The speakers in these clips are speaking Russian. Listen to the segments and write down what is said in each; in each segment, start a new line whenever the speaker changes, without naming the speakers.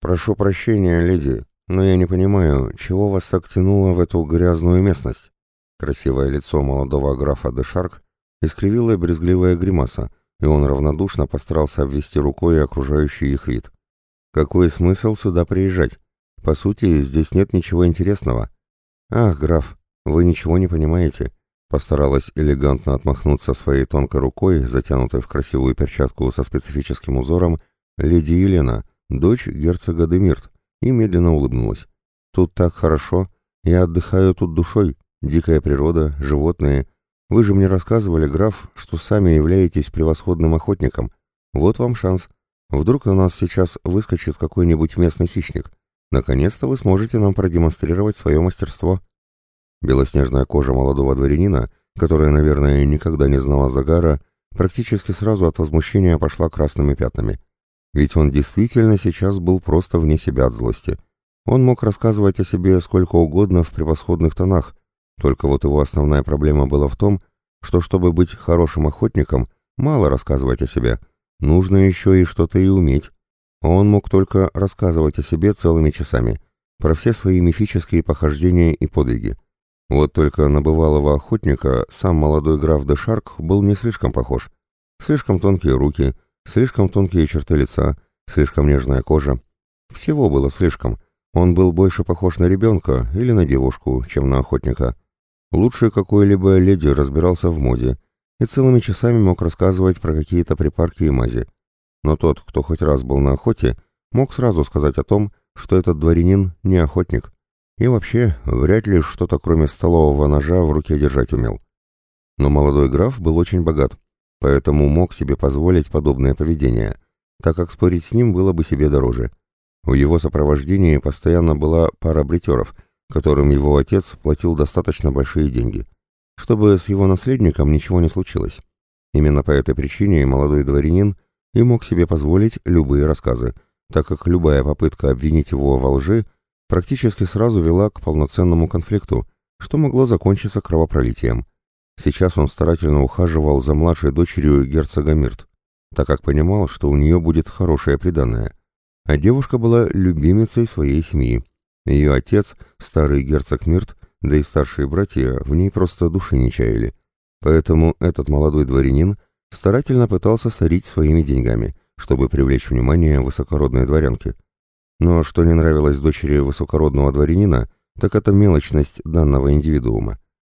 «Прошу прощения, леди, но я не понимаю, чего вас так тянуло в эту грязную местность?» Красивое лицо молодого графа де Шарк искривила брезгливая гримаса, и он равнодушно постарался обвести рукой окружающий их вид. «Какой смысл сюда приезжать? По сути, здесь нет ничего интересного». «Ах, граф, вы ничего не понимаете», — постаралась элегантно отмахнуться своей тонкой рукой, затянутой в красивую перчатку со специфическим узором, леди Елена, дочь герцога Демирт, и медленно улыбнулась. «Тут так хорошо, я отдыхаю тут душой, дикая природа, животные, вы же мне рассказывали, граф, что сами являетесь превосходным охотником. Вот вам шанс. Вдруг на нас сейчас выскочит какой-нибудь местный хищник. Наконец-то вы сможете нам продемонстрировать свое мастерство». Белоснежная кожа молодого дворянина, которая, наверное, никогда не знала загара, практически сразу от возмущения пошла красными пятнами. Ведь он действительно сейчас был просто вне себя от злости. Он мог рассказывать о себе сколько угодно в превосходных тонах, только вот его основная проблема была в том, что чтобы быть хорошим охотником, мало рассказывать о себе, нужно еще и что-то и уметь. Он мог только рассказывать о себе целыми часами, про все свои мифические похождения и подвиги. Вот только на бывалого охотника сам молодой граф де Шарк был не слишком похож. Слишком тонкие руки, слишком тонкие черты лица, слишком нежная кожа. Всего было слишком. Он был больше похож на ребенка или на девушку, чем на охотника. Лучше какой-либо леди разбирался в моде и целыми часами мог рассказывать про какие-то припарки и мази. Но тот, кто хоть раз был на охоте, мог сразу сказать о том, что этот дворянин не охотник. И вообще, вряд ли что-то кроме столового ножа в руке держать умел. Но молодой граф был очень богат, поэтому мог себе позволить подобное поведение, так как спорить с ним было бы себе дороже. В его сопровождении постоянно была пара бритеров – которым его отец платил достаточно большие деньги, чтобы с его наследником ничего не случилось. Именно по этой причине молодой дворянин и мог себе позволить любые рассказы, так как любая попытка обвинить его во лжи практически сразу вела к полноценному конфликту, что могло закончиться кровопролитием. Сейчас он старательно ухаживал за младшей дочерью герцога Мирт, так как понимал, что у нее будет хорошее приданное, а девушка была любимицей своей семьи. Ее отец, старый герцог Мирт, да и старшие братья в ней просто души не чаяли. Поэтому этот молодой дворянин старательно пытался сорить своими деньгами, чтобы привлечь внимание высокородной дворянки. Но что не нравилось дочери высокородного дворянина, так это мелочность данного индивидуума.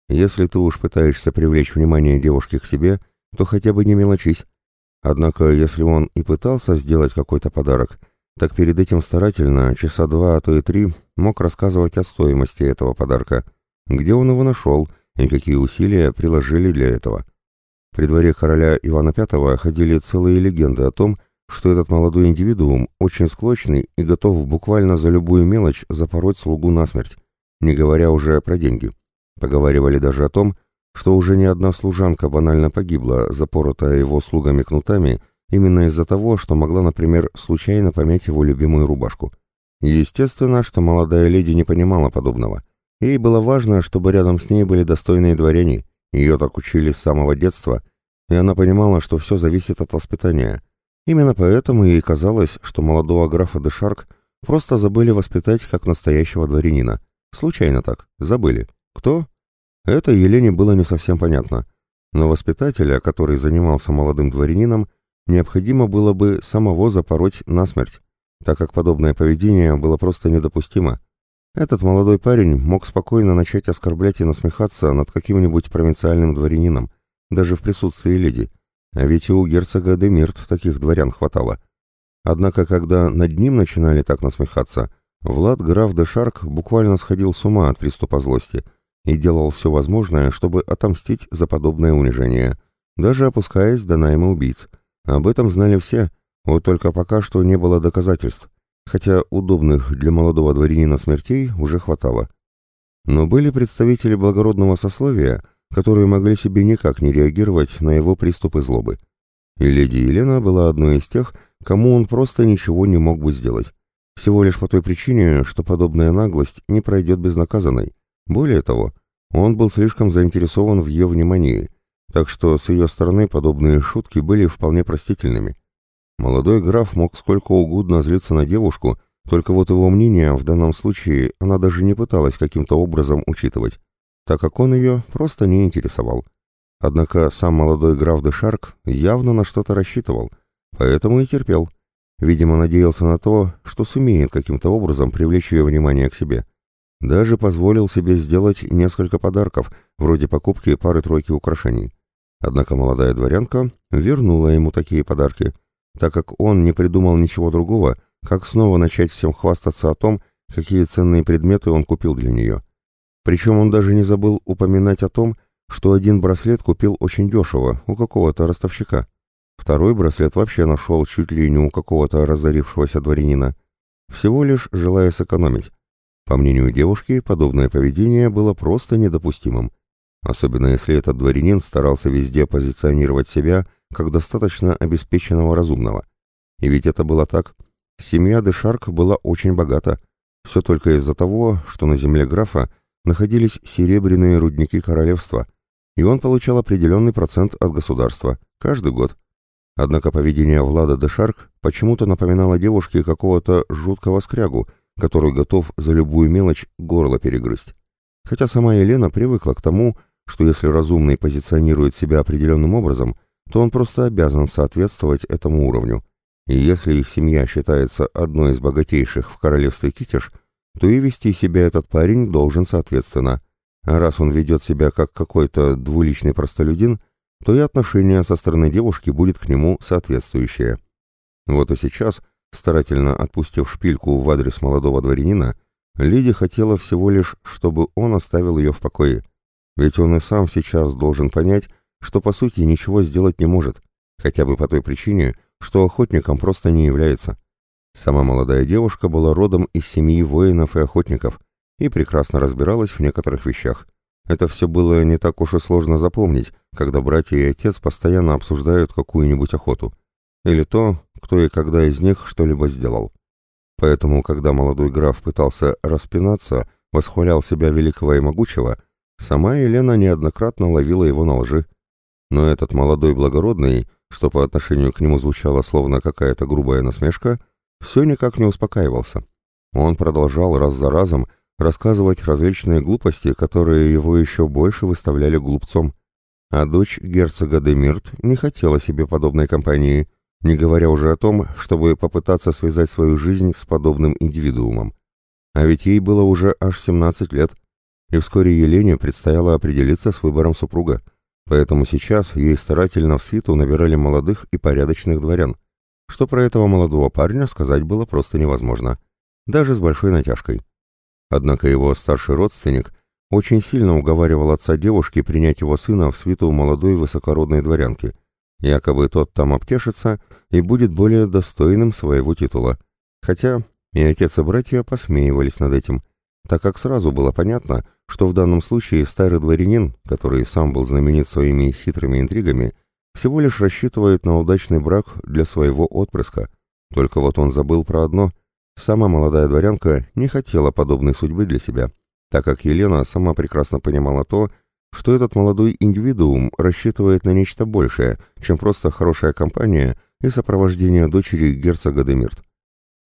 Если ты уж пытаешься привлечь внимание девушки к себе, то хотя бы не мелочись. Однако, если он и пытался сделать какой-то подарок, так перед этим старательно, часа два, а то и три, мог рассказывать о стоимости этого подарка, где он его нашел и какие усилия приложили для этого. При дворе короля Ивана V ходили целые легенды о том, что этот молодой индивидуум очень склочный и готов буквально за любую мелочь запороть слугу насмерть, не говоря уже про деньги. Поговаривали даже о том, что уже не одна служанка банально погибла, запоротая его слугами кнутами Именно из-за того, что могла, например, случайно помять его любимую рубашку. Естественно, что молодая леди не понимала подобного. Ей было важно, чтобы рядом с ней были достойные дворяне. Ее так учили с самого детства, и она понимала, что все зависит от воспитания. Именно поэтому ей казалось, что молодого графа де Шарк просто забыли воспитать как настоящего дворянина. Случайно так, забыли. Кто? Это Елене было не совсем понятно. Но воспитателя, который занимался молодым дворянином, необходимо было бы самого запороть насмерть, так как подобное поведение было просто недопустимо. Этот молодой парень мог спокойно начать оскорблять и насмехаться над каким-нибудь провинциальным дворянином, даже в присутствии леди, а ведь и у герцога Демирт таких дворян хватало. Однако, когда над ним начинали так насмехаться, Влад граф де Шарк буквально сходил с ума от приступа злости и делал все возможное, чтобы отомстить за подобное унижение, даже опускаясь до найма убийц – об этом знали все, вот только пока что не было доказательств, хотя удобных для молодого дворянина смертей уже хватало. Но были представители благородного сословия, которые могли себе никак не реагировать на его приступы злобы. И леди Елена была одной из тех, кому он просто ничего не мог бы сделать. Всего лишь по той причине, что подобная наглость не пройдет безнаказанной. Более того, он был слишком заинтересован в ее внимании – так что с ее стороны подобные шутки были вполне простительными. Молодой граф мог сколько угодно злиться на девушку, Только вот его мнение в данном случае она даже не пыталась каким-то образом учитывать, так как он ее просто не интересовал. Однако сам молодой граф де Шарк явно на что-то рассчитывал, поэтому и терпел. Видимо, надеялся на то, что сумеет каким-то образом привлечь ее внимание к себе. Даже позволил себе сделать несколько подарков, вроде покупки пары-тройки украшений. Однако молодая дворянка вернула ему такие подарки, так как он не придумал ничего другого, как снова начать всем хвастаться о том, какие ценные предметы он купил для нее. Причем он даже не забыл упоминать о том, что один браслет купил очень дешево у какого-то ростовщика. Второй браслет вообще нашел чуть ли не у какого-то разорившегося дворянина, всего лишь желая сэкономить. По мнению девушки, подобное поведение было просто недопустимым, особенно если этот дворянин старался везде позиционировать себя как достаточно обеспеченного разумного. И ведь это было так. Семья Дешарк была очень богата, все только из-за того, что на земле графа находились серебряные рудники королевства, и он получал определенный процент от государства, каждый год. Однако поведение Влада де Шарк почему-то напоминало девушке какого-то жуткого скрягу, который готов за любую мелочь горло перегрызть. Хотя сама Елена привыкла к тому, что если разумный позиционирует себя определенным образом, то он просто обязан соответствовать этому уровню. И если их семья считается одной из богатейших в королевстве Китиш, то и вести себя этот парень должен соответственно. А раз он ведет себя как какой-то двуличный простолюдин, то и отношение со стороны девушки будет к нему соответствующее. Вот и сейчас, старательно отпустив шпильку в адрес молодого дворянина, Лиди хотела всего лишь, чтобы он оставил ее в покое. Ведь он и сам сейчас должен понять, что по сути ничего сделать не может, хотя бы по той причине, что охотником просто не является. Сама молодая девушка была родом из семьи воинов и охотников и прекрасно разбиралась в некоторых вещах. Это все было не так уж и сложно запомнить, когда братья и отец постоянно обсуждают какую-нибудь охоту. Или то, кто и когда из них что-либо сделал. Поэтому, когда молодой граф пытался распинаться, восхвалял себя великого и могучего, сама Елена неоднократно ловила его на лжи. Но этот молодой благородный, что по отношению к нему звучало словно какая-то грубая насмешка, все никак не успокаивался. Он продолжал раз за разом рассказывать различные глупости, которые его еще больше выставляли глупцом. А дочь герцога Демирт не хотела себе подобной компании, не говоря уже о том, чтобы попытаться связать свою жизнь с подобным индивидуумом. А ведь ей было уже аж 17 лет, и вскоре Елене предстояло определиться с выбором супруга, поэтому сейчас ей старательно в свиту набирали молодых и порядочных дворян. Что про этого молодого парня сказать было просто невозможно, даже с большой натяжкой. Однако его старший родственник очень сильно уговаривал отца девушки принять его сына в свиту молодой высокородной дворянки. Якобы тот там обтешится и будет более достойным своего титула. Хотя и отец и братья посмеивались над этим, так как сразу было понятно, что в данном случае старый дворянин, который сам был знаменит своими хитрыми интригами, всего лишь рассчитывает на удачный брак для своего отпрыска. Только вот он забыл про одно – Сама молодая дворянка не хотела подобной судьбы для себя, так как Елена сама прекрасно понимала то, что этот молодой индивидуум рассчитывает на нечто большее, чем просто хорошая компания и сопровождение дочери герцога Демирт.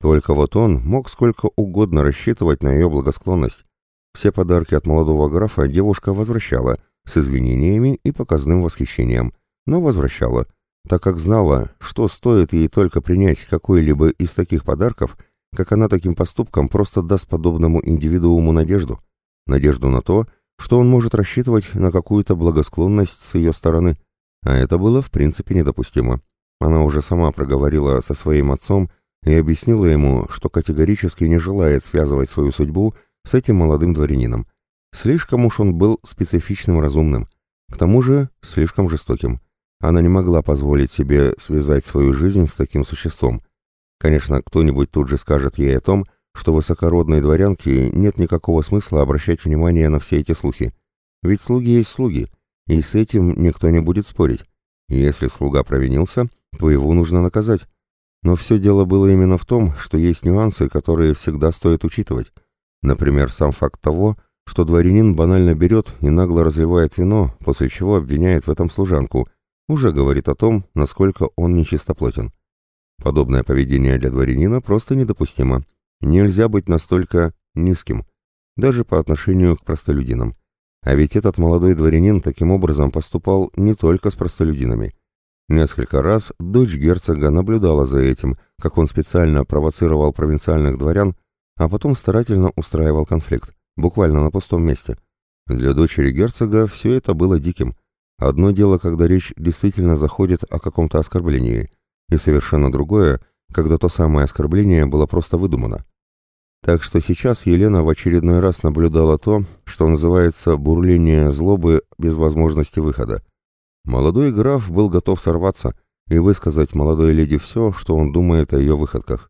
Только вот он мог сколько угодно рассчитывать на ее благосклонность. Все подарки от молодого графа девушка возвращала, с извинениями и показным восхищением, но возвращала, так как знала, что стоит ей только принять какой-либо из таких подарков – как она таким поступком просто даст подобному индивидууму надежду. Надежду на то, что он может рассчитывать на какую-то благосклонность с ее стороны. А это было в принципе недопустимо. Она уже сама проговорила со своим отцом и объяснила ему, что категорически не желает связывать свою судьбу с этим молодым дворянином. Слишком уж он был специфичным разумным. К тому же слишком жестоким. Она не могла позволить себе связать свою жизнь с таким существом – Конечно, кто-нибудь тут же скажет ей о том, что высокородной дворянке нет никакого смысла обращать внимание на все эти слухи. Ведь слуги есть слуги, и с этим никто не будет спорить. Если слуга провинился, то его нужно наказать. Но все дело было именно в том, что есть нюансы, которые всегда стоит учитывать. Например, сам факт того, что дворянин банально берет и нагло разливает вино, после чего обвиняет в этом служанку, уже говорит о том, насколько он нечистоплотен. Подобное поведение для дворянина просто недопустимо. Нельзя быть настолько низким, даже по отношению к простолюдинам. А ведь этот молодой дворянин таким образом поступал не только с простолюдинами. Несколько раз дочь герцога наблюдала за этим, как он специально провоцировал провинциальных дворян, а потом старательно устраивал конфликт, буквально на пустом месте. Для дочери герцога все это было диким. Одно дело, когда речь действительно заходит о каком-то оскорблении, и совершенно другое, когда то самое оскорбление было просто выдумано. Так что сейчас Елена в очередной раз наблюдала то, что называется бурление злобы без возможности выхода. Молодой граф был готов сорваться и высказать молодой леди все, что он думает о ее выходках.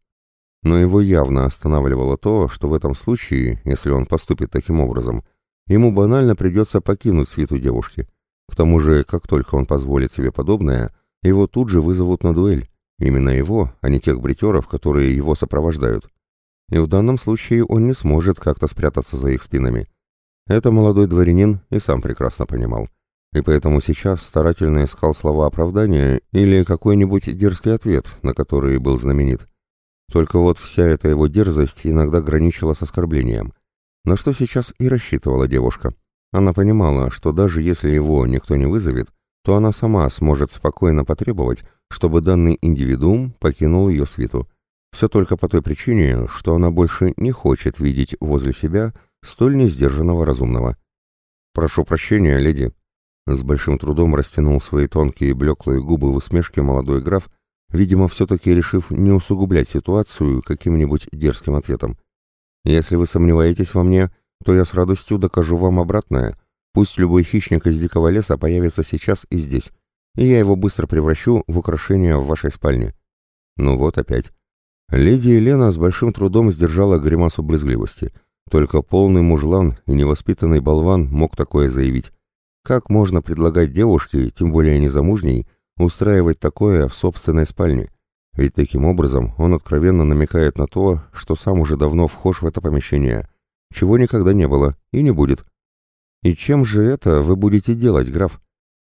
Но его явно останавливало то, что в этом случае, если он поступит таким образом, ему банально придется покинуть свиту девушки. К тому же, как только он позволит себе подобное, его тут же вызовут на дуэль. Именно его, а не тех бритеров, которые его сопровождают и в данном случае он не сможет как-то спрятаться за их спинами. Это молодой дворянин и сам прекрасно понимал, и поэтому сейчас старательно искал слова оправдания или какой-нибудь дерзкий ответ, на который был знаменит. Только вот вся эта его дерзость иногда граничила с оскорблением. На что сейчас и рассчитывала девушка. Она понимала, что даже если его никто не вызовет, то она сама сможет спокойно потребовать, чтобы данный индивидуум покинул ее свиту. Все только по той причине, что она больше не хочет видеть возле себя столь несдержанного разумного. «Прошу прощения, леди». С большим трудом растянул свои тонкие блеклые губы в усмешке молодой граф, видимо, все-таки решив не усугублять ситуацию каким-нибудь дерзким ответом. «Если вы сомневаетесь во мне, то я с радостью докажу вам обратное. Пусть любой хищник из дикого леса появится сейчас и здесь, и я его быстро превращу в украшение в вашей спальне». Ну вот опять. Леди Елена с большим трудом сдержала гримасу брезгливости. Только полный мужлан и невоспитанный болван мог такое заявить. Как можно предлагать девушке, тем более незамужней, устраивать такое в собственной спальне? Ведь таким образом он откровенно намекает на то, что сам уже давно вхож в это помещение, чего никогда не было и не будет. «И чем же это вы будете делать, граф?»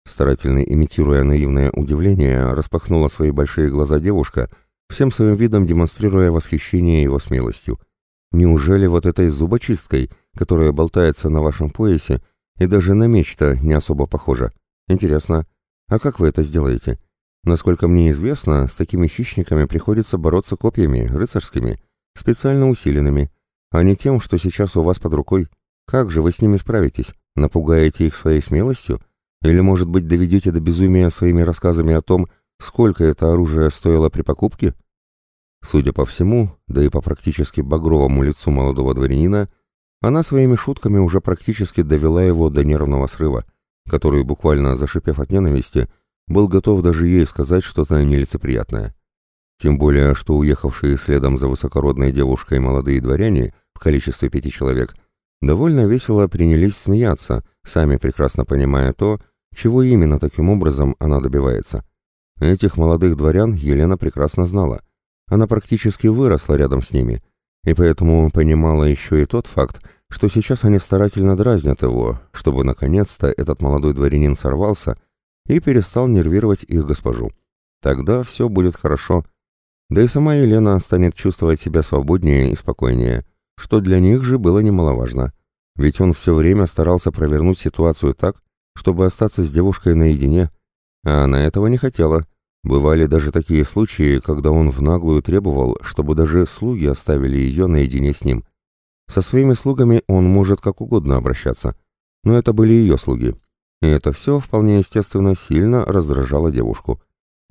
Старательно имитируя наивное удивление, распахнула свои большие глаза девушка – всем своим видом демонстрируя восхищение его смелостью. Неужели вот этой зубочисткой, которая болтается на вашем поясе, и даже на меч-то не особо похожа? Интересно, а как вы это сделаете? Насколько мне известно, с такими хищниками приходится бороться копьями, рыцарскими, специально усиленными, а не тем, что сейчас у вас под рукой. Как же вы с ними справитесь? Напугаете их своей смелостью? Или, может быть, доведете до безумия своими рассказами о том, Сколько это оружие стоило при покупке? Судя по всему, да и по практически багровому лицу молодого дворянина, она своими шутками уже практически довела его до нервного срыва, который, буквально зашипев от ненависти, был готов даже ей сказать что-то нелицеприятное. Тем более, что уехавшие следом за высокородной девушкой молодые дворяне в количестве пяти человек довольно весело принялись смеяться, сами прекрасно понимая то, чего именно таким образом она добивается. Этих молодых дворян Елена прекрасно знала. Она практически выросла рядом с ними, и поэтому понимала еще и тот факт, что сейчас они старательно дразнят его, чтобы наконец-то этот молодой дворянин сорвался и перестал нервировать их госпожу. Тогда все будет хорошо. Да и сама Елена станет чувствовать себя свободнее и спокойнее, что для них же было немаловажно. Ведь он все время старался провернуть ситуацию так, чтобы остаться с девушкой наедине, а она этого не хотела. Бывали даже такие случаи, когда он в наглую требовал, чтобы даже слуги оставили ее наедине с ним. Со своими слугами он может как угодно обращаться, но это были ее слуги. И это все вполне естественно сильно раздражало девушку,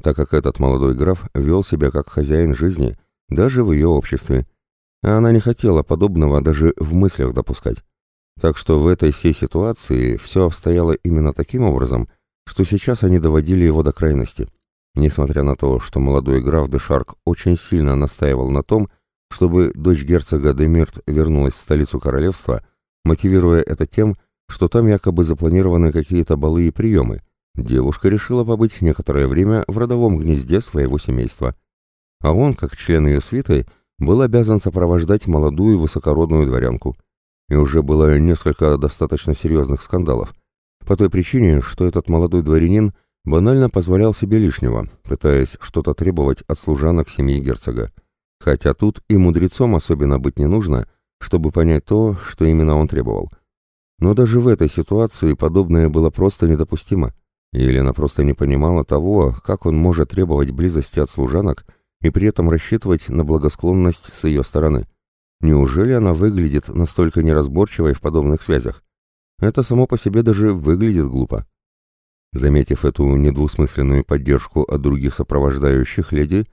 так как этот молодой граф вел себя как хозяин жизни, даже в ее обществе. А она не хотела подобного даже в мыслях допускать. Так что в этой всей ситуации все обстояло именно таким образом – что сейчас они доводили его до крайности. Несмотря на то, что молодой граф де очень сильно настаивал на том, чтобы дочь герцога де Мирт вернулась в столицу королевства, мотивируя это тем, что там якобы запланированы какие-то балы и приемы, девушка решила побыть некоторое время в родовом гнезде своего семейства. А он, как член ее свиты, был обязан сопровождать молодую высокородную дворянку. И уже было несколько достаточно серьезных скандалов – по той причине, что этот молодой дворянин банально позволял себе лишнего, пытаясь что-то требовать от служанок семьи герцога. Хотя тут и мудрецом особенно быть не нужно, чтобы понять то, что именно он требовал. Но даже в этой ситуации подобное было просто недопустимо. Елена просто не понимала того, как он может требовать близости от служанок и при этом рассчитывать на благосклонность с ее стороны. Неужели она выглядит настолько неразборчивой в подобных связях? Это само по себе даже выглядит глупо. Заметив эту недвусмысленную поддержку от других сопровождающих леди,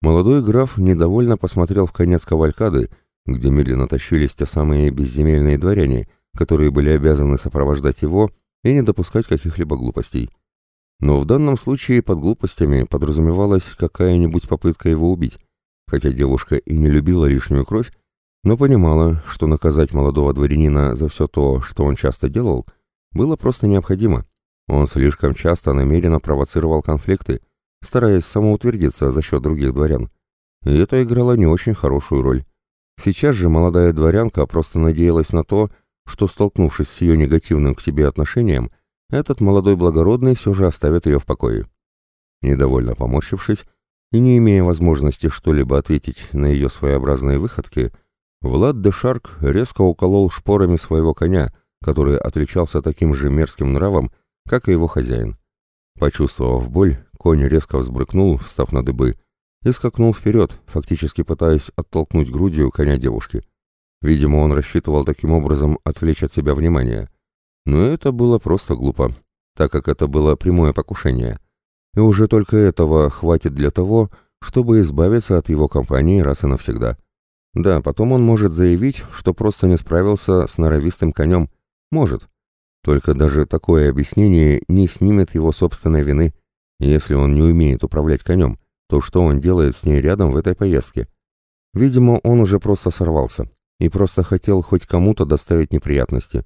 молодой граф недовольно посмотрел в конец кавалькады, где медленно тащились те самые безземельные дворяне, которые были обязаны сопровождать его и не допускать каких-либо глупостей. Но в данном случае под глупостями подразумевалась какая-нибудь попытка его убить, хотя девушка и не любила лишнюю кровь, но понимала, что наказать молодого дворянина за все то, что он часто делал, было просто необходимо. Он слишком часто намеренно провоцировал конфликты, стараясь самоутвердиться за счет других дворян. И это играло не очень хорошую роль. Сейчас же молодая дворянка просто надеялась на то, что, столкнувшись с ее негативным к себе отношением, этот молодой благородный все же оставит ее в покое. Недовольно поморщившись и не имея возможности что-либо ответить на ее своеобразные выходки, Влад де Шарк резко уколол шпорами своего коня, который отличался таким же мерзким нравом, как и его хозяин. Почувствовав боль, конь резко взбрыкнул, встав на дыбы, и скакнул вперед, фактически пытаясь оттолкнуть грудью коня девушки. Видимо, он рассчитывал таким образом отвлечь от себя внимание. Но это было просто глупо, так как это было прямое покушение. И уже только этого хватит для того, чтобы избавиться от его компании раз и навсегда. Да, потом он может заявить, что просто не справился с норовистым конем. Может. Только даже такое объяснение не снимет его собственной вины. Если он не умеет управлять конем, то что он делает с ней рядом в этой поездке? Видимо, он уже просто сорвался и просто хотел хоть кому-то доставить неприятности.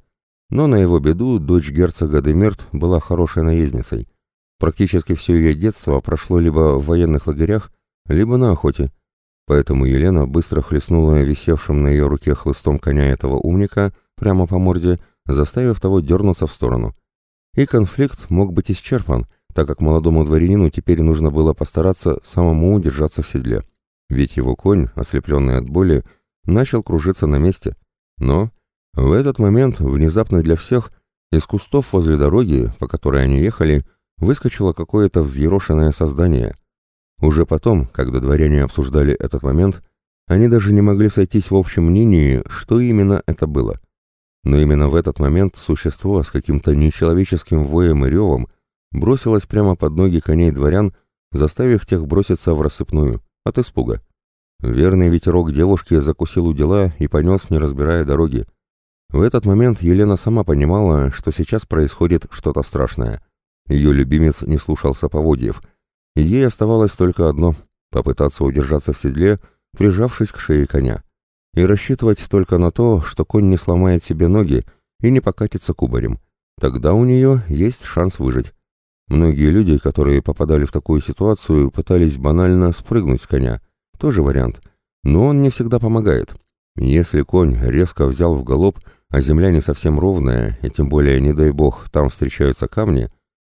Но на его беду дочь герцога Демерт была хорошей наездницей. Практически все ее детство прошло либо в военных лагерях, либо на охоте. Поэтому Елена быстро хлестнула висевшим на ее руке хлыстом коня этого умника прямо по морде, заставив того дернуться в сторону. И конфликт мог быть исчерпан, так как молодому дворянину теперь нужно было постараться самому удержаться в седле. Ведь его конь, ослепленный от боли, начал кружиться на месте. Но в этот момент, внезапно для всех, из кустов возле дороги, по которой они ехали, выскочило какое-то взъерошенное создание. Уже потом, когда дворяне обсуждали этот момент, они даже не могли сойтись в общем мнении, что именно это было. Но именно в этот момент существо с каким-то нечеловеческим воем и ревом бросилось прямо под ноги коней дворян, заставив тех броситься в рассыпную, от испуга. Верный ветерок девушки закусил у дела и понес, не разбирая дороги. В этот момент Елена сама понимала, что сейчас происходит что-то страшное. Ее любимец не слушался поводьев, ей оставалось только одно — попытаться удержаться в седле, прижавшись к шее коня. И рассчитывать только на то, что конь не сломает себе ноги и не покатится кубарем. Тогда у нее есть шанс выжить. Многие люди, которые попадали в такую ситуацию, пытались банально спрыгнуть с коня — тоже вариант. Но он не всегда помогает. Если конь резко взял в галоп, а земля не совсем ровная, и тем более, не дай бог, там встречаются камни,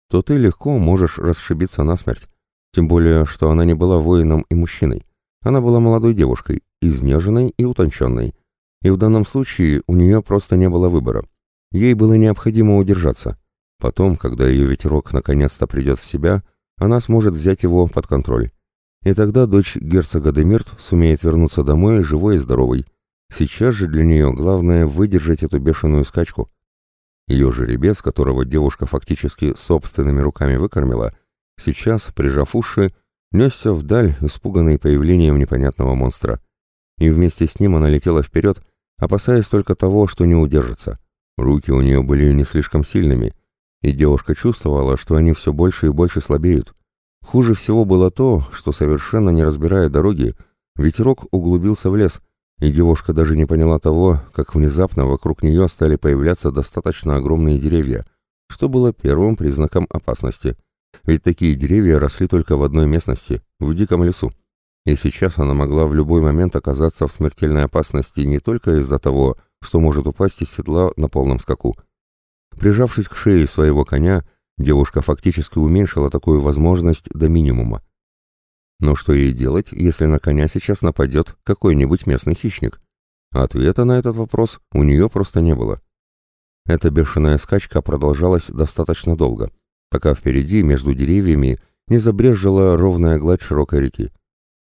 то ты легко можешь расшибиться насмерть. Тем более, что она не была воином и мужчиной. Она была молодой девушкой, изнеженной и утонченной. И в данном случае у нее просто не было выбора. Ей было необходимо удержаться. Потом, когда ее ветерок наконец-то придет в себя, она сможет взять его под контроль. И тогда дочь герцога Демирт сумеет вернуться домой живой и здоровой. Сейчас же для нее главное выдержать эту бешеную скачку. Ее жеребец, которого девушка фактически собственными руками выкормила, сейчас, прижав уши, несся вдаль, испуганный появлением непонятного монстра. И вместе с ним она летела вперед, опасаясь только того, что не удержится. Руки у нее были не слишком сильными, и девушка чувствовала, что они все больше и больше слабеют. Хуже всего было то, что, совершенно не разбирая дороги, ветерок углубился в лес, и девушка даже не поняла того, как внезапно вокруг нее стали появляться достаточно огромные деревья, что было первым признаком опасности. Ведь такие деревья росли только в одной местности, в диком лесу. И сейчас она могла в любой момент оказаться в смертельной опасности не только из-за того, что может упасть из седла на полном скаку. Прижавшись к шее своего коня, Девушка фактически уменьшила такую возможность до минимума. Но что ей делать, если на коня сейчас нападет какой-нибудь местный хищник? Ответа на этот вопрос у нее просто не было. Эта бешеная скачка продолжалась достаточно долго, пока впереди, между деревьями, не забрезжила ровная гладь широкой реки.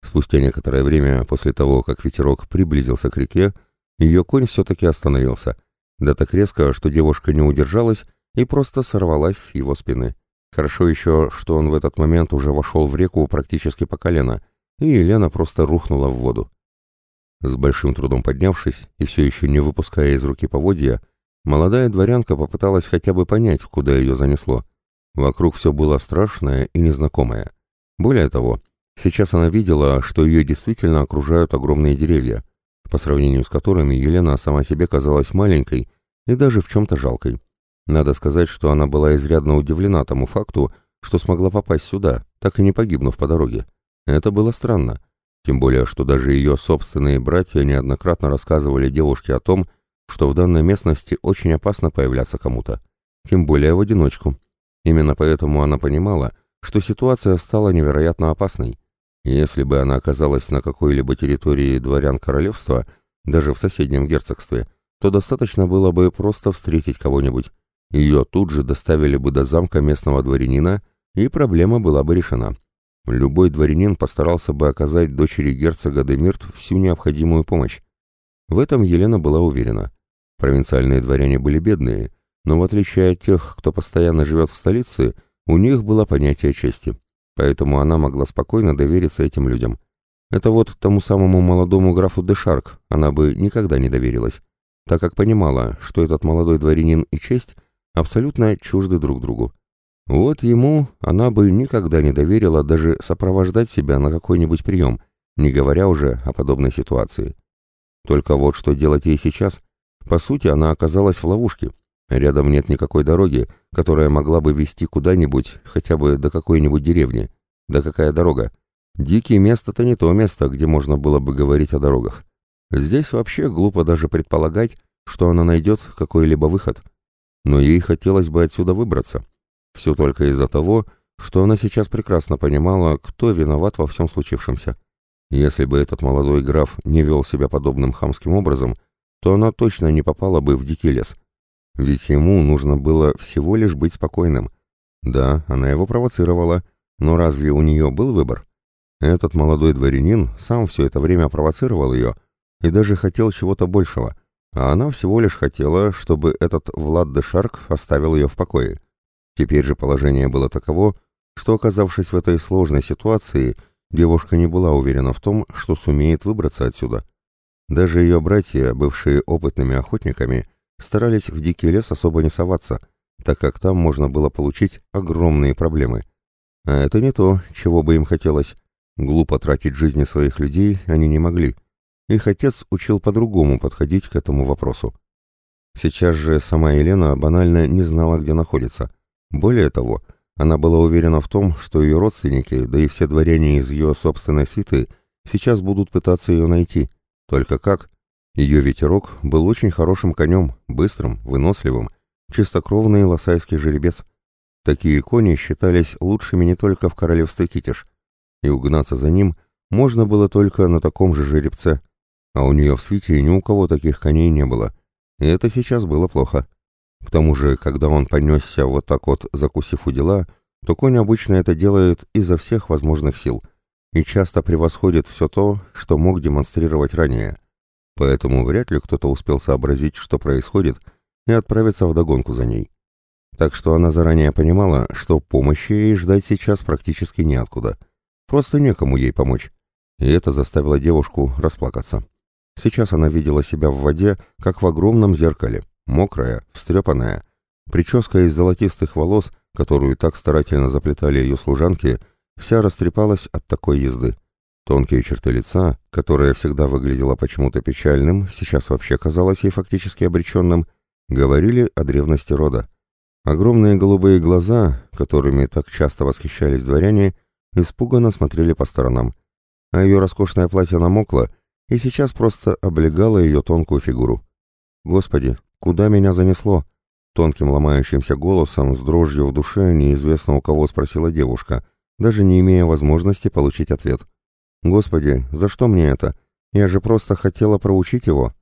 Спустя некоторое время после того, как ветерок приблизился к реке, ее конь все-таки остановился, да так резко, что девушка не удержалась и просто сорвалась с его спины. Хорошо еще, что он в этот момент уже вошел в реку практически по колено, и Елена просто рухнула в воду. С большим трудом поднявшись и все еще не выпуская из руки поводья, молодая дворянка попыталась хотя бы понять, куда ее занесло. Вокруг все было страшное и незнакомое. Более того, сейчас она видела, что ее действительно окружают огромные деревья, по сравнению с которыми Елена сама себе казалась маленькой и даже в чем-то жалкой. Надо сказать, что она была изрядно удивлена тому факту, что смогла попасть сюда, так и не погибнув по дороге. Это было странно. Тем более, что даже ее собственные братья неоднократно рассказывали девушке о том, что в данной местности очень опасно появляться кому-то. Тем более в одиночку. Именно поэтому она понимала, что ситуация стала невероятно опасной. Если бы она оказалась на какой-либо территории дворян королевства, даже в соседнем герцогстве, то достаточно было бы просто встретить кого-нибудь. Ее тут же доставили бы до замка местного дворянина, и проблема была бы решена. Любой дворянин постарался бы оказать дочери герцога Демирт всю необходимую помощь. В этом Елена была уверена. Провинциальные дворяне были бедные, но в отличие от тех, кто постоянно живет в столице, у них было понятие чести. Поэтому она могла спокойно довериться этим людям. Это вот тому самому молодому графу Дешарк она бы никогда не доверилась, так как понимала, что этот молодой дворянин и честь абсолютно чужды друг другу. Вот ему она бы никогда не доверила даже сопровождать себя на какой-нибудь прием, не говоря уже о подобной ситуации. Только вот что делать ей сейчас? По сути, она оказалась в ловушке. Рядом нет никакой дороги, которая могла бы вести куда-нибудь, хотя бы до какой-нибудь деревни. Да какая дорога? Дикие место — это не то место, где можно было бы говорить о дорогах. Здесь вообще глупо даже предполагать, что она найдет какой-либо выход. Но ей хотелось бы отсюда выбраться. Все только из-за того, что она сейчас прекрасно понимала, кто виноват во всем случившемся. Если бы этот молодой граф не вел себя подобным хамским образом, то она точно не попала бы в дикий лес. Ведь ему нужно было всего лишь быть спокойным. Да, она его провоцировала, но разве у нее был выбор? Этот молодой дворянин сам все это время провоцировал ее и даже хотел чего-то большего, а она всего лишь хотела, чтобы этот Влад де Шарк оставил ее в покое. Теперь же положение было таково, что, оказавшись в этой сложной ситуации, девушка не была уверена в том, что сумеет выбраться отсюда. Даже ее братья, бывшие опытными охотниками, старались в дикий лес особо не соваться, так как там можно было получить огромные проблемы. А это не то, чего бы им хотелось. Глупо тратить жизни своих людей они не могли. Их отец учил по-другому подходить к этому вопросу. Сейчас же сама Елена банально не знала, где находится – более того, она была уверена в том, что ее родственники, да и все дворяне из ее собственной свиты, сейчас будут пытаться ее найти. Только как? Ее ветерок был очень хорошим конем, быстрым, выносливым, чистокровный лосайский жеребец. Такие кони считались лучшими не только в королевстве Китиш, и угнаться за ним можно было только на таком же жеребце, а у нее в свите ни у кого таких коней не было, и это сейчас было плохо. К тому же, когда он понесся вот так вот, закусив у дела, то конь обычно это делает изо всех возможных сил и часто превосходит все то, что мог демонстрировать ранее. Поэтому вряд ли кто-то успел сообразить, что происходит, и отправиться в догонку за ней. Так что она заранее понимала, что помощи ей ждать сейчас практически неоткуда. Просто некому ей помочь. И это заставило девушку расплакаться. Сейчас она видела себя в воде, как в огромном зеркале мокрая, встрепанная. Прическа из золотистых волос, которую так старательно заплетали ее служанки, вся растрепалась от такой езды. Тонкие черты лица, которое всегда выглядело почему-то печальным, сейчас вообще казалось ей фактически обреченным, говорили о древности рода. Огромные голубые глаза, которыми так часто восхищались дворяне, испуганно смотрели по сторонам, а ее роскошное платье намокло и сейчас просто облегало ее тонкую фигуру. Господи, «Куда меня занесло?» Тонким ломающимся голосом, с дрожью в душе, неизвестно у кого спросила девушка, даже не имея возможности получить ответ. «Господи, за что мне это? Я же просто хотела проучить его».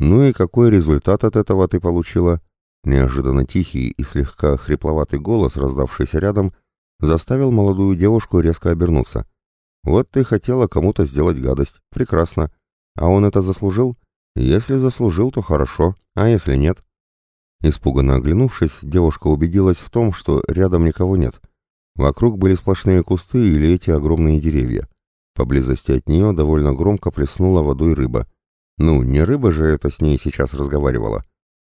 «Ну и какой результат от этого ты получила?» Неожиданно тихий и слегка хрипловатый голос, раздавшийся рядом, заставил молодую девушку резко обернуться. «Вот ты хотела кому-то сделать гадость. Прекрасно. А он это заслужил? Если заслужил, то хорошо, а если нет?» Испуганно оглянувшись, девушка убедилась в том, что рядом никого нет. Вокруг были сплошные кусты или эти огромные деревья. Поблизости от нее довольно громко плеснула водой рыба. Ну, не рыба же это с ней сейчас разговаривала.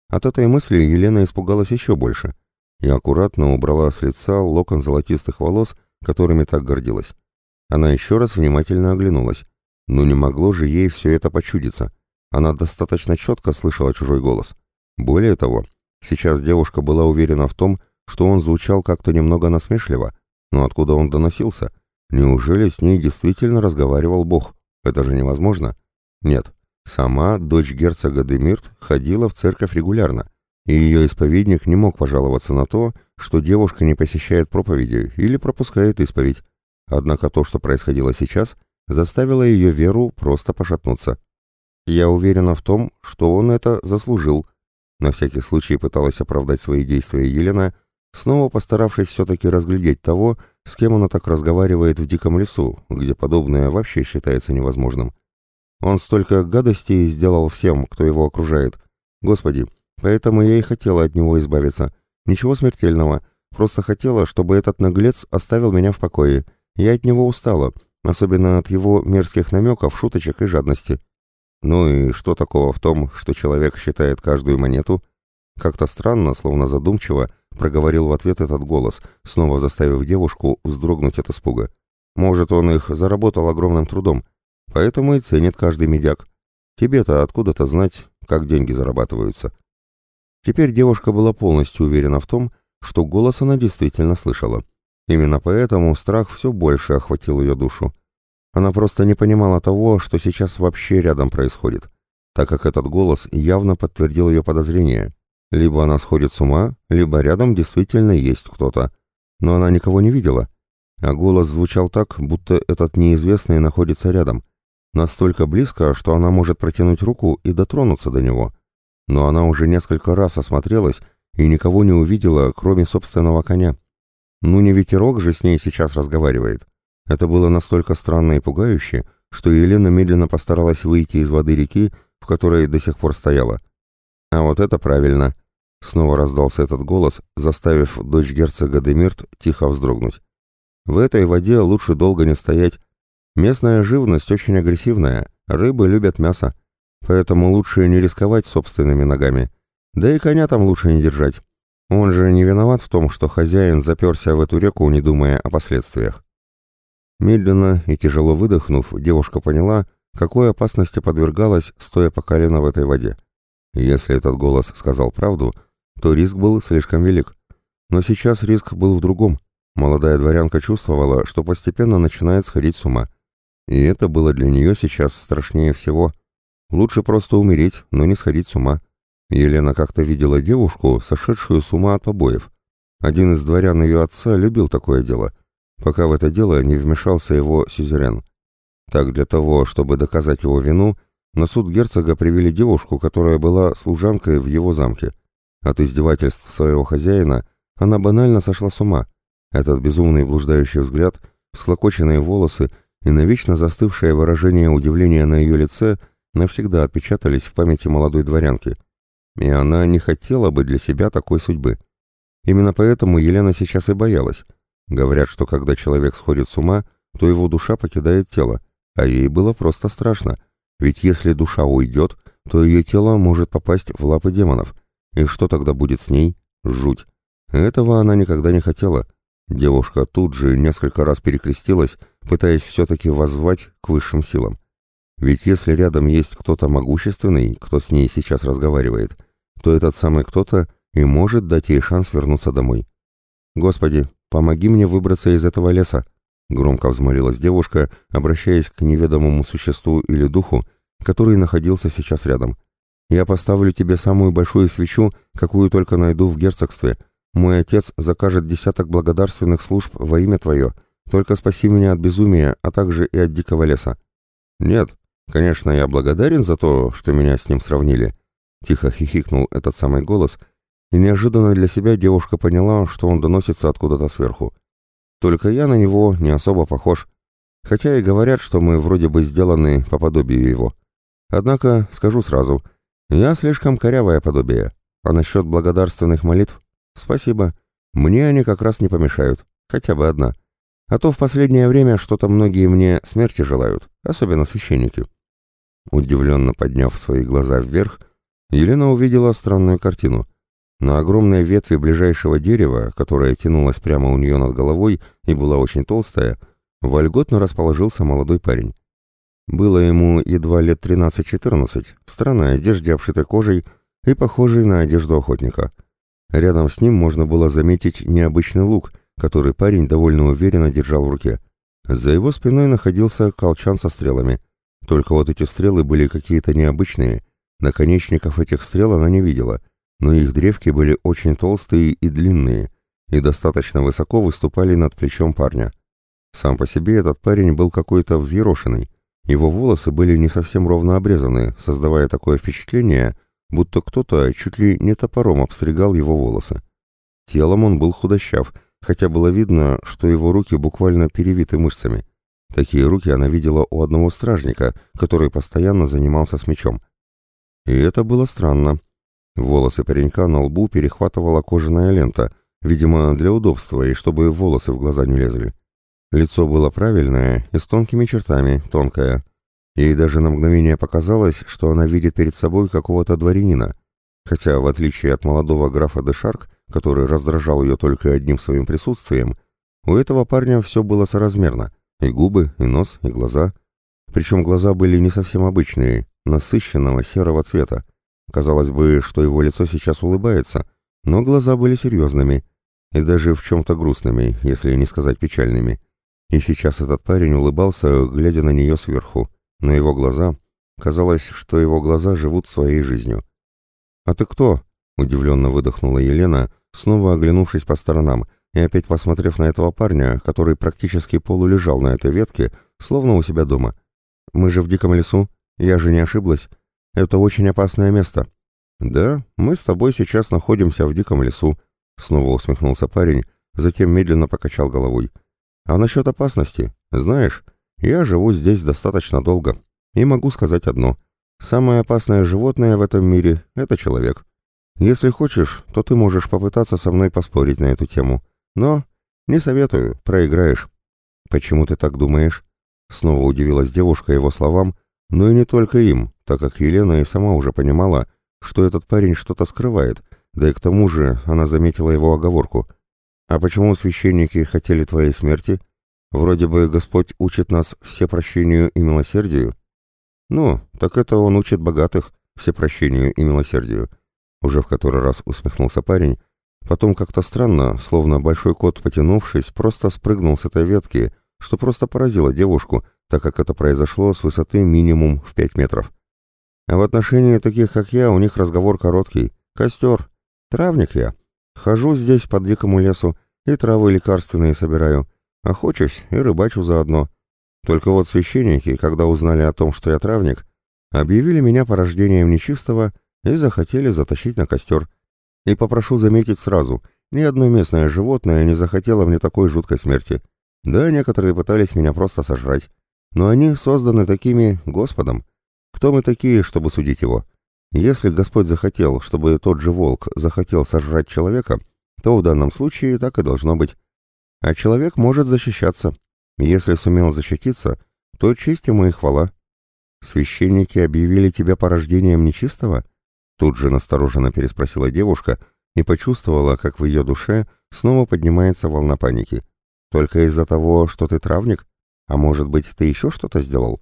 От этой мысли Елена испугалась еще больше и аккуратно убрала с лица локон золотистых волос, которыми так гордилась. Она еще раз внимательно оглянулась. Но не могло же ей все это почудиться. Она достаточно четко слышала чужой голос. Более того, сейчас девушка была уверена в том, что он звучал как-то немного насмешливо. Но откуда он доносился? Неужели с ней действительно разговаривал Бог? Это же невозможно. Нет, сама дочь герцога Демирт ходила в церковь регулярно, и ее исповедник не мог пожаловаться на то, что девушка не посещает проповеди или пропускает исповедь. Однако то, что происходило сейчас, заставило ее веру просто пошатнуться. Я уверена в том, что он это заслужил. На всякий случай пыталась оправдать свои действия Елена, снова постаравшись все-таки разглядеть того, с кем она так разговаривает в диком лесу, где подобное вообще считается невозможным. Он столько гадостей сделал всем, кто его окружает. Господи, поэтому я и хотела от него избавиться. Ничего смертельного, просто хотела, чтобы этот наглец оставил меня в покое. Я от него устала, особенно от его мерзких намеков, шуточек и жадности. Ну и что такого в том, что человек считает каждую монету? Как-то странно, словно задумчиво, проговорил в ответ этот голос, снова заставив девушку вздрогнуть от испуга. Может, он их заработал огромным трудом, поэтому и ценит каждый медяк. Тебе-то откуда-то знать, как деньги зарабатываются. Теперь девушка была полностью уверена в том, что голос она действительно слышала. Именно поэтому страх все больше охватил ее душу. Она просто не понимала того, что сейчас вообще рядом происходит, так как этот голос явно подтвердил ее подозрения. Либо она сходит с ума, либо рядом действительно есть кто-то. Но она никого не видела. А голос звучал так, будто этот неизвестный находится рядом. Настолько близко, что она может протянуть руку и дотронуться до него. Но она уже несколько раз осмотрелась и никого не увидела, кроме собственного коня. Ну не ветерок же с ней сейчас разговаривает. Это было настолько странно и пугающе, что Елена медленно постаралась выйти из воды реки, в которой до сих пор стояла. А вот это правильно. Снова раздался этот голос, заставив дочь герцога Демирт тихо вздрогнуть. В этой воде лучше долго не стоять. Местная живность очень агрессивная, рыбы любят мясо, поэтому лучше не рисковать собственными ногами. Да и коня там лучше не держать. Он же не виноват в том, что хозяин заперся в эту реку, не думая о последствиях. Медленно и тяжело выдохнув, девушка поняла, какой опасности подвергалась, стоя по колено в этой воде. Если этот голос сказал правду, то риск был слишком велик. Но сейчас риск был в другом. Молодая дворянка чувствовала, что постепенно начинает сходить с ума. И это было для нее сейчас страшнее всего. Лучше просто умереть, но не сходить с ума. Елена как-то видела девушку, сошедшую с ума от побоев. Один из дворян ее отца любил такое дело, пока в это дело не вмешался его сюзерен. Так для того, чтобы доказать его вину, на суд герцога привели девушку, которая была служанкой в его замке. От издевательств своего хозяина она банально сошла с ума. Этот безумный блуждающий взгляд, всклокоченные волосы и навечно застывшее выражение удивления на ее лице навсегда отпечатались в памяти молодой дворянки – и она не хотела бы для себя такой судьбы. Именно поэтому Елена сейчас и боялась. Говорят, что когда человек сходит с ума, то его душа покидает тело, а ей было просто страшно, ведь если душа уйдет, то ее тело может попасть в лапы демонов. И что тогда будет с ней? Жуть. Этого она никогда не хотела. Девушка тут же несколько раз перекрестилась, пытаясь все-таки воззвать к высшим силам. Ведь если рядом есть кто-то могущественный, кто с ней сейчас разговаривает, то этот самый кто-то и может дать ей шанс вернуться домой. «Господи, помоги мне выбраться из этого леса!» Громко взмолилась девушка, обращаясь к неведомому существу или духу, который находился сейчас рядом. «Я поставлю тебе самую большую свечу, какую только найду в герцогстве. Мой отец закажет десяток благодарственных служб во имя твое. Только спаси меня от безумия, а также и от дикого леса». «Нет, конечно, я благодарен за то, что меня с ним сравнили», — тихо хихикнул этот самый голос, и неожиданно для себя девушка поняла, что он доносится откуда-то сверху. Только я на него не особо похож, хотя и говорят, что мы вроде бы сделаны по подобию его. Однако, скажу сразу, я слишком корявое подобие, а насчет благодарственных молитв — спасибо, мне они как раз не помешают, хотя бы одна. А то в последнее время что-то многие мне смерти желают, особенно священники. Удивленно подняв свои глаза вверх, Елена увидела странную картину — на огромной ветви ближайшего дерева, которая тянулась прямо у нее над головой и была очень толстая, вольготно расположился молодой парень. Было ему едва лет 13-14, в странной одежде, обшитой кожей и похожей на одежду охотника. Рядом с ним можно было заметить необычный лук, который парень довольно уверенно держал в руке. За его спиной находился колчан со стрелами. Только вот эти стрелы были какие-то необычные. Наконечников этих стрел она не видела — но их древки были очень толстые и длинные, и достаточно высоко выступали над плечом парня. Сам по себе этот парень был какой-то взъерошенный, его волосы были не совсем ровно обрезаны, создавая такое впечатление, будто кто-то чуть ли не топором обстригал его волосы. Телом он был худощав, хотя было видно, что его руки буквально перевиты мышцами. Такие руки она видела у одного стражника, который постоянно занимался с мечом. И это было странно, Волосы паренька на лбу перехватывала кожаная лента, видимо, для удобства и чтобы волосы в глаза не лезли. Лицо было правильное и с тонкими чертами, тонкое. Ей даже на мгновение показалось, что она видит перед собой какого-то дворянина, хотя, в отличие от молодого графа де Шарк, который раздражал ее только одним своим присутствием, у этого парня все было соразмерно, и губы, и нос, и глаза. Причем глаза были не совсем обычные, насыщенного серого цвета, Казалось бы, что его лицо сейчас улыбается, но глаза были серьезными и даже в чем-то грустными, если не сказать печальными. И сейчас этот парень улыбался, глядя на нее сверху. На его глаза... Казалось, что его глаза живут своей жизнью. «А ты кто?» — удивленно выдохнула Елена, снова оглянувшись по сторонам и опять посмотрев на этого парня, который практически полулежал на этой ветке, словно у себя дома. «Мы же в диком лесу, я же не ошиблась. Это очень опасное место. Да, мы с тобой сейчас находимся в диком лесу, снова усмехнулся парень, затем медленно покачал головой. А насчет опасности, знаешь, я живу здесь достаточно долго и могу сказать одно. Самое опасное животное в этом мире — это человек. Если хочешь, то ты можешь попытаться со мной поспорить на эту тему. Но не советую, проиграешь. Почему ты так думаешь? Снова удивилась девушка его словам, но и не только им, так как Елена и сама уже понимала, что этот парень что-то скрывает, да и к тому же она заметила его оговорку. «А почему священники хотели твоей смерти? Вроде бы Господь учит нас все прощению и милосердию». «Ну, так это он учит богатых все прощению и милосердию», уже в который раз усмехнулся парень, потом как-то странно, словно большой кот, потянувшись, просто спрыгнул с этой ветки, что просто поразило девушку, так как это произошло с высоты минимум в пять метров. А в отношении таких, как я, у них разговор короткий. Костер. Травник я. Хожу здесь по дикому лесу и травы лекарственные собираю. Охочусь и рыбачу заодно. Только вот священники, когда узнали о том, что я травник, объявили меня порождением нечистого и захотели затащить на костер. И попрошу заметить сразу, ни одно местное животное не захотело мне такой жуткой смерти. Да, некоторые пытались меня просто сожрать. Но они созданы такими Господом. Кто мы такие, чтобы судить его? Если Господь захотел, чтобы тот же волк захотел сожрать человека, то в данном случае так и должно быть. А человек может защищаться. Если сумел защититься, то честь ему и хвала. Священники объявили тебя порождением нечистого? Тут же настороженно переспросила девушка и почувствовала, как в ее душе снова поднимается волна паники. Только из-за того, что ты травник? А может быть, ты еще что-то сделал?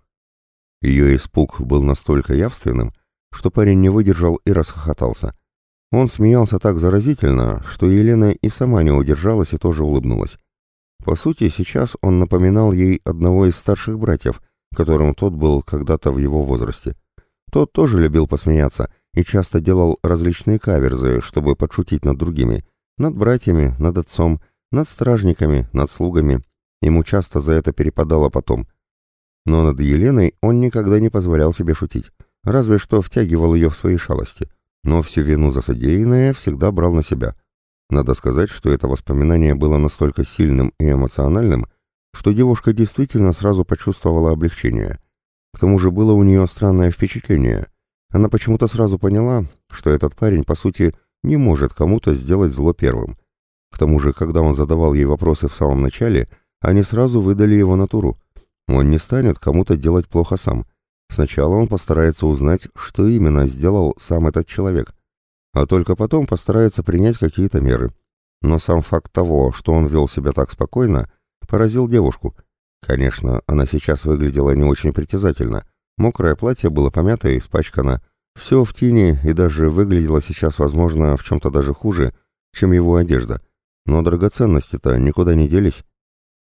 Ее испуг был настолько явственным, что парень не выдержал и расхохотался. Он смеялся так заразительно, что Елена и сама не удержалась и тоже улыбнулась. По сути, сейчас он напоминал ей одного из старших братьев, которым тот был когда-то в его возрасте. Тот тоже любил посмеяться и часто делал различные каверзы, чтобы подшутить над другими, над братьями, над отцом, над стражниками, над слугами. Ему часто за это перепадало потом. Но над Еленой он никогда не позволял себе шутить, разве что втягивал ее в свои шалости. Но всю вину за содеянное всегда брал на себя. Надо сказать, что это воспоминание было настолько сильным и эмоциональным, что девушка действительно сразу почувствовала облегчение. К тому же было у нее странное впечатление. Она почему-то сразу поняла, что этот парень, по сути, не может кому-то сделать зло первым. К тому же, когда он задавал ей вопросы в самом начале, они сразу выдали его натуру. Он не станет кому-то делать плохо сам. Сначала он постарается узнать, что именно сделал сам этот человек, а только потом постарается принять какие-то меры. Но сам факт того, что он вел себя так спокойно, поразил девушку. Конечно, она сейчас выглядела не очень притязательно. Мокрое платье было помято и испачкано. Все в тени и даже выглядело сейчас, возможно, в чем-то даже хуже, чем его одежда. Но драгоценности-то никуда не делись.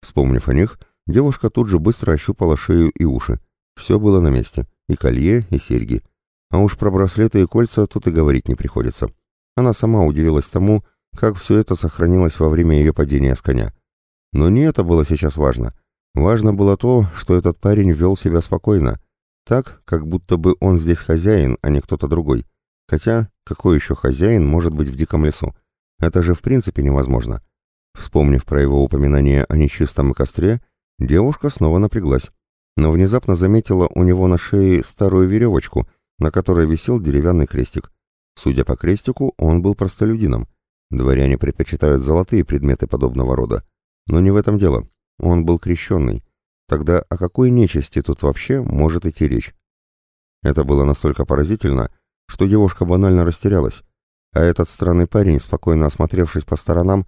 Вспомнив о них, девушка тут же быстро ощупала шею и уши. Все было на месте. И колье, и серьги. А уж про браслеты и кольца тут и говорить не приходится. Она сама удивилась тому, как все это сохранилось во время ее падения с коня. Но не это было сейчас важно. Важно было то, что этот парень вел себя спокойно, так, как будто бы он здесь хозяин, а не кто-то другой. Хотя, какой еще хозяин может быть в диком лесу? Это же в принципе невозможно. Вспомнив про его упоминание о нечистом костре, девушка снова напряглась но внезапно заметила у него на шее старую веревочку, на которой висел деревянный крестик. Судя по крестику, он был простолюдином. Дворяне предпочитают золотые предметы подобного рода. Но не в этом дело. Он был крещенный. Тогда о какой нечисти тут вообще может идти речь? Это было настолько поразительно, что девушка банально растерялась, а этот странный парень, спокойно осмотревшись по сторонам,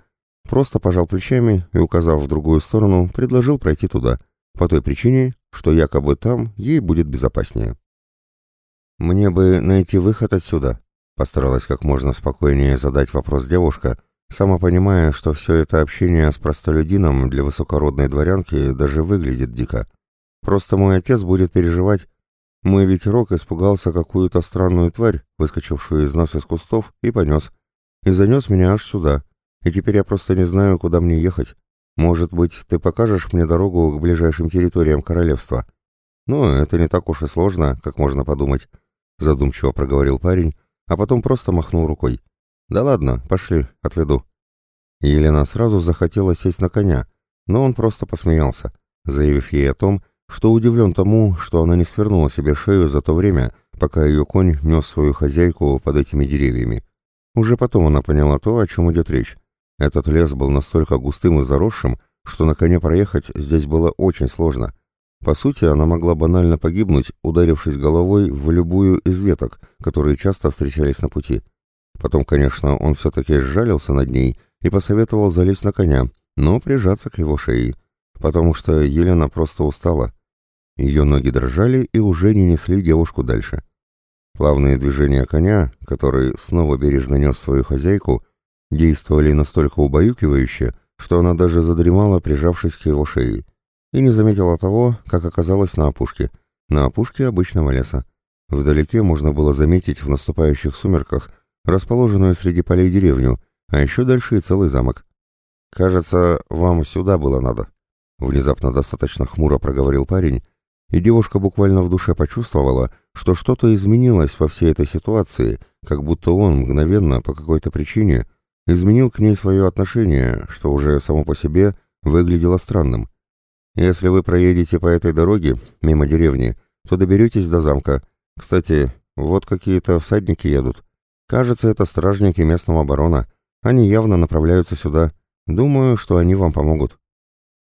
просто пожал плечами и, указав в другую сторону, предложил пройти туда, по той причине, что якобы там ей будет безопаснее. «Мне бы найти выход отсюда», — постаралась как можно спокойнее задать вопрос девушка, сама понимая, что все это общение с простолюдином для высокородной дворянки даже выглядит дико. Просто мой отец будет переживать. Мой ветерок испугался какую-то странную тварь, выскочившую из нас из кустов, и понес. И занес меня аж сюда. И теперь я просто не знаю, куда мне ехать. Может быть, ты покажешь мне дорогу к ближайшим территориям королевства? Ну, это не так уж и сложно, как можно подумать, задумчиво проговорил парень, а потом просто махнул рукой. Да ладно, пошли, отведу. Елена сразу захотела сесть на коня, но он просто посмеялся, заявив ей о том, что удивлен тому, что она не свернула себе шею за то время, пока ее конь нес свою хозяйку под этими деревьями. Уже потом она поняла то, о чем идет речь. Этот лес был настолько густым и заросшим, что на коне проехать здесь было очень сложно. По сути, она могла банально погибнуть, ударившись головой в любую из веток, которые часто встречались на пути. Потом, конечно, он все-таки сжалился над ней и посоветовал залезть на коня, но прижаться к его шее, потому что Елена просто устала. Ее ноги дрожали и уже не несли девушку дальше. Плавные движения коня, который снова бережно нес свою хозяйку, действовали настолько убаюкивающе, что она даже задремала, прижавшись к его шее, и не заметила того, как оказалась на опушке, на опушке обычного леса. Вдалеке можно было заметить в наступающих сумерках расположенную среди полей деревню, а еще дальше и целый замок. «Кажется, вам сюда было надо», — внезапно достаточно хмуро проговорил парень, и девушка буквально в душе почувствовала, что что-то изменилось во всей этой ситуации, как будто он мгновенно, по какой-то причине, изменил к ней свое отношение, что уже само по себе выглядело странным. Если вы проедете по этой дороге, мимо деревни, то доберетесь до замка. Кстати, вот какие-то всадники едут. Кажется, это стражники местного барона. Они явно направляются сюда. Думаю, что они вам помогут».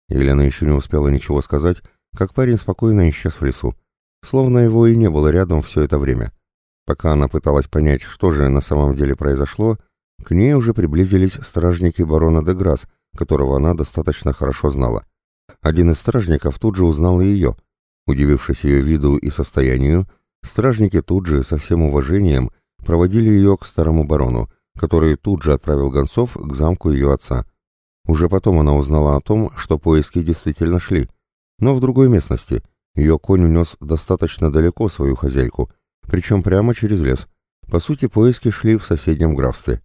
Елена еще не успела ничего сказать, как парень спокойно исчез в лесу. Словно его и не было рядом все это время. Пока она пыталась понять, что же на самом деле произошло, к ней уже приблизились стражники барона де Грасс, которого она достаточно хорошо знала. Один из стражников тут же узнал ее. Удивившись ее виду и состоянию, стражники тут же, со всем уважением, проводили ее к старому барону, который тут же отправил гонцов к замку ее отца. Уже потом она узнала о том, что поиски действительно шли, но в другой местности. Ее конь унес достаточно далеко свою хозяйку, причем прямо через лес. По сути, поиски шли в соседнем графстве.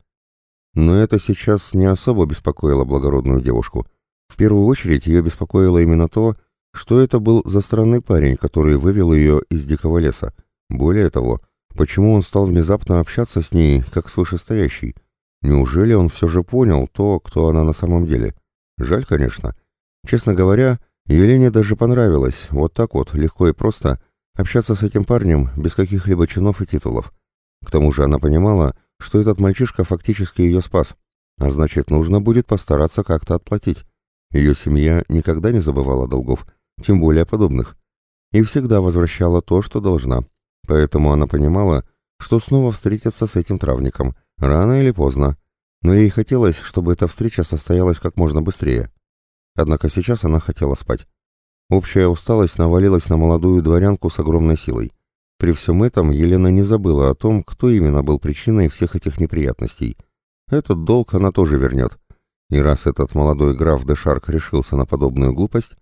Но это сейчас не особо беспокоило благородную девушку. В первую очередь ее беспокоило именно то, что это был за странный парень, который вывел ее из дикого леса. Более того, почему он стал внезапно общаться с ней, как с вышестоящей? Неужели он все же понял то, кто она на самом деле? Жаль, конечно. Честно говоря, Елене даже понравилось, вот так вот, легко и просто, общаться с этим парнем без каких-либо чинов и титулов. К тому же она понимала, что этот мальчишка фактически ее спас, а значит, нужно будет постараться как-то отплатить. Ее семья никогда не забывала долгов, тем более подобных, и всегда возвращала то, что должна. Поэтому она понимала, что снова встретится с этим травником, рано или поздно, но ей хотелось, чтобы эта встреча состоялась как можно быстрее. Однако сейчас она хотела спать. Общая усталость навалилась на молодую дворянку с огромной силой. При всем этом Елена не забыла о том, кто именно был причиной всех этих неприятностей. Этот долг она тоже вернет. И раз этот молодой граф де Шарк решился на подобную глупость,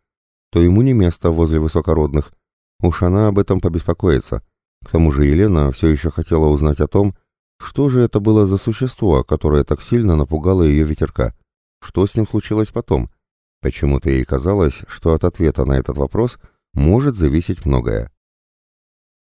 то ему не место возле высокородных. Уж она об этом побеспокоится. К тому же Елена все еще хотела узнать о том, что же это было за существо, которое так сильно напугало ее ветерка. Что с ним случилось потом? Почему-то ей казалось, что от ответа на этот вопрос может зависеть многое.